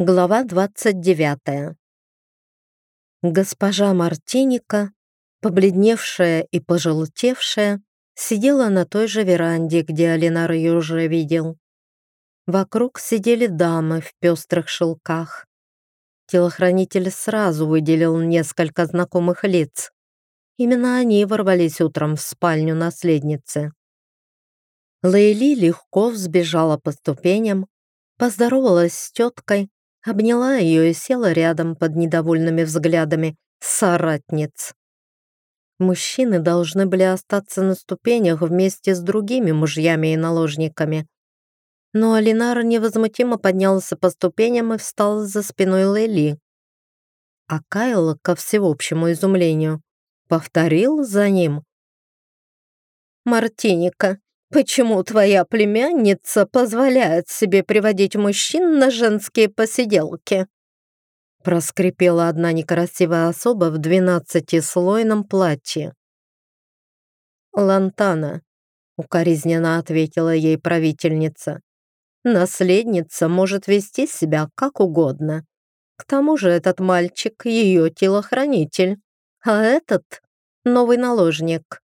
Глава 29. Госпожа Мартиника, побледневшая и пожелтевшая, сидела на той же веранде, где Алинар ее уже видел. Вокруг сидели дамы в пестрых шелках. Телохранитель сразу выделил несколько знакомых лиц. Именно они ворвались утром в спальню наследницы. Лейли легко взбежала по ступеням, поздоровалась с теткой, обняла ее и села рядом под недовольными взглядами соратниц. Мужчины должны были остаться на ступенях вместе с другими мужьями и наложниками. Но Алинар невозмутимо поднялся по ступеням и встал за спиной Лейли. А Кайл, ко всеобщему изумлению, повторил за ним. «Мартиника, почему твоя племянница позволяет себе приводить мужчин на женские посиделки?» проскрипела одна некрасивая особа в двенадцатислойном платье. «Лантана», — укоризненно ответила ей правительница, «наследница может вести себя как угодно. К тому же этот мальчик — ее телохранитель, а этот — новый наложник.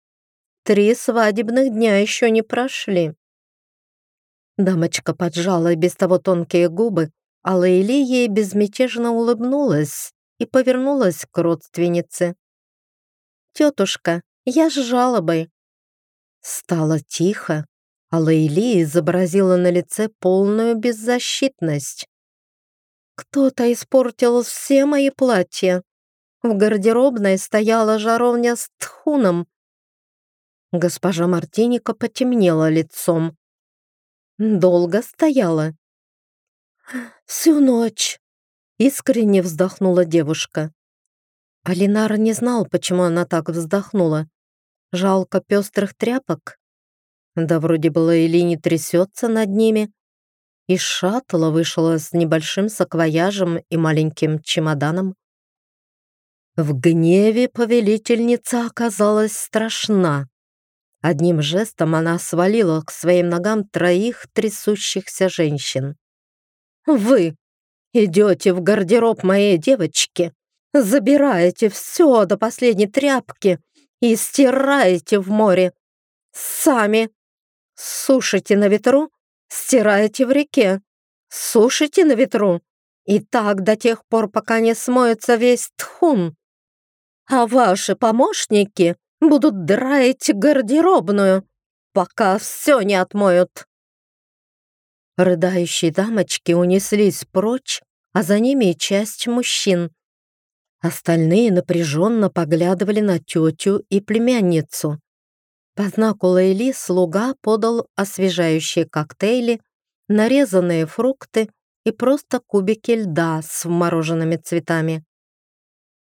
Три свадебных дня еще не прошли. Дамочка поджала без того тонкие губы, а Лейли ей безмятежно улыбнулась и повернулась к родственнице. «Тетушка, я с жалобой». Стало тихо, а Лейли изобразила на лице полную беззащитность. «Кто-то испортил все мои платья. В гардеробной стояла жаровня с тхуном, Госпожа Мартиника потемнела лицом. Долго стояла. «Всю ночь!» — искренне вздохнула девушка. Алинар не знал, почему она так вздохнула. Жалко пестрых тряпок. Да вроде было или не трясется над ними. Из шаттла вышла с небольшим саквояжем и маленьким чемоданом. В гневе повелительница оказалась страшна. Одним жестом она свалила к своим ногам троих трясущихся женщин. «Вы идете в гардероб моей девочки, забираете все до последней тряпки и стираете в море. Сами сушите на ветру, стираете в реке, сушите на ветру. И так до тех пор, пока не смоется весь тхун. А ваши помощники Будут драить гардеробную, пока все не отмоют. Рыдающие дамочки унеслись прочь, а за ними и часть мужчин. Остальные напряженно поглядывали на тетю и племянницу. По знаку Лейли слуга подал освежающие коктейли, нарезанные фрукты и просто кубики льда с вмороженными цветами.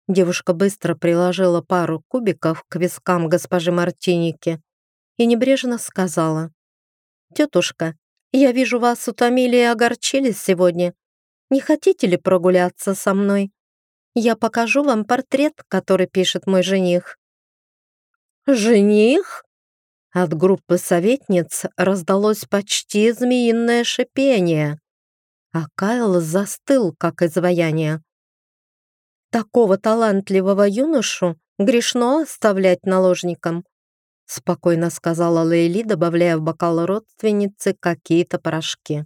Девушка быстро приложила пару кубиков к вискам госпожи Мартиники и небрежно сказала. «Тетушка, я вижу, вас утомили и огорчили сегодня. Не хотите ли прогуляться со мной? Я покажу вам портрет, который пишет мой жених». «Жених?» От группы советниц раздалось почти змеиное шипение, а Кайл застыл, как изваяние. Такого талантливого юношу грешно оставлять наложником, спокойно сказала Лейли, добавляя в бокал родственницы какие-то порошки.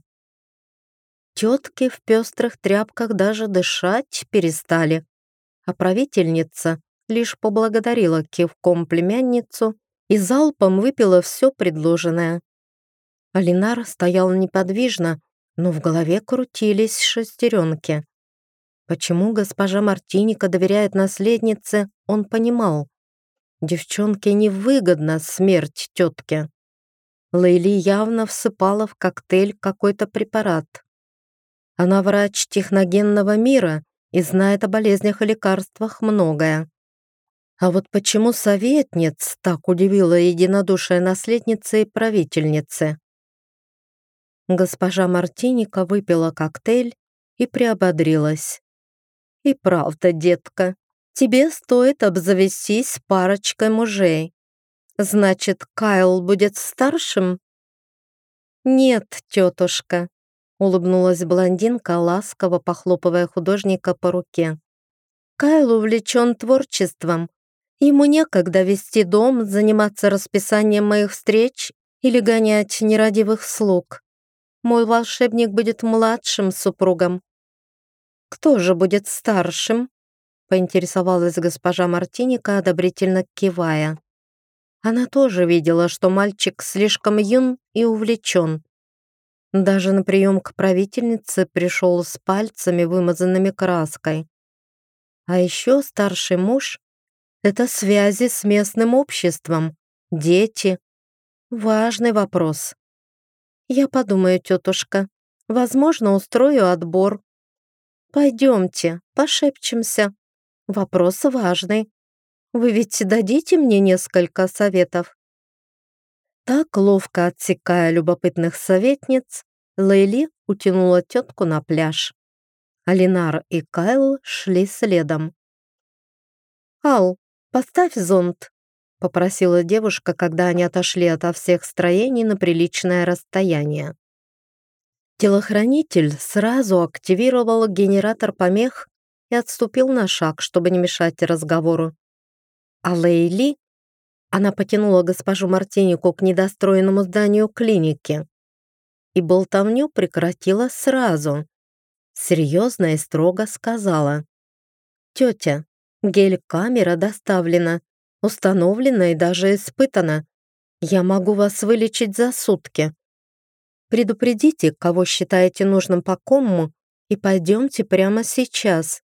Тетки в пестрых тряпках даже дышать перестали, а правительница лишь поблагодарила кивком племянницу и залпом выпила все предложенное. Алинар стоял неподвижно, но в голове крутились шестеренки. Почему госпожа Мартиника доверяет наследнице, он понимал. Девчонке невыгодна смерть тетки. Лейли явно всыпала в коктейль какой-то препарат. Она врач техногенного мира и знает о болезнях и лекарствах многое. А вот почему советниц так удивила единодушие наследницы и правительницы? Госпожа Мартиника выпила коктейль и приободрилась. И правда, детка, тебе стоит обзавестись парочкой мужей. Значит, Кайл будет старшим? Нет, тетушка, улыбнулась блондинка, ласково похлопывая художника по руке. Кайл увлечен творчеством. Ему некогда вести дом, заниматься расписанием моих встреч или гонять нерадивых слуг. Мой волшебник будет младшим супругом. Кто же будет старшим? Поинтересовалась госпожа Мартиника, одобрительно кивая. Она тоже видела, что мальчик слишком юн и увлечен. Даже на прием к правительнице пришел с пальцами, вымазанными краской. А еще старший муж — это связи с местным обществом, дети. Важный вопрос. Я подумаю, тетушка. Возможно, устрою отбор. Пойдемте, пошепчемся. Вопрос важный. Вы ведь дадите мне несколько советов? Так, ловко отсекая любопытных советниц, Лейли утянула тетку на пляж. Алинар и Кайл шли следом. «Ал, поставь зонт», — попросила девушка, когда они отошли ото всех строений на приличное расстояние. Телохранитель сразу активировал генератор помех и отступил на шаг, чтобы не мешать разговору. А Лейли, она потянула госпожу Мартинику к недостроенному зданию клиники, и болтовню прекратила сразу серьезно и строго сказала. «Тетя, гель-камера доставлена, установлена и даже испытана. Я могу вас вылечить за сутки. Предупредите, кого считаете нужным по кому, и пойдемте прямо сейчас.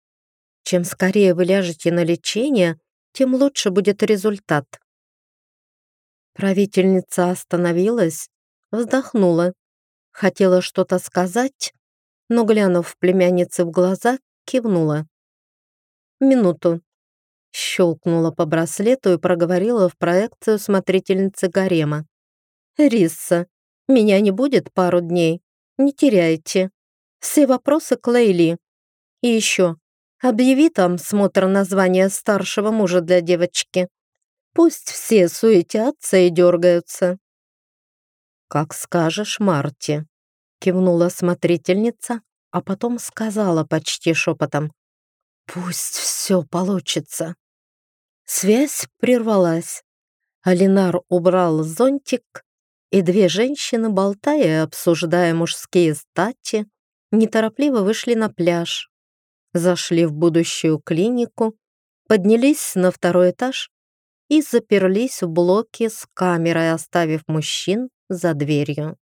Чем скорее вы ляжете на лечение, тем лучше будет результат». Правительница остановилась, вздохнула, хотела что-то сказать, но, глянув племяннице в глаза, кивнула. «Минуту». Щелкнула по браслету и проговорила в проекцию смотрительницы гарема. «Рисса, меня не будет пару дней. Не теряйте. Все вопросы к Лейли. И еще, объяви там смотр названия старшего мужа для девочки. Пусть все суетятся и дергаются». «Как скажешь, Марти», кивнула смотрительница, а потом сказала почти шепотом. «Пусть все получится». Связь прервалась. Алинар убрал зонтик, и две женщины, болтая и обсуждая мужские стати, неторопливо вышли на пляж, зашли в будущую клинику, поднялись на второй этаж и заперлись в блоке с камерой, оставив мужчин за дверью.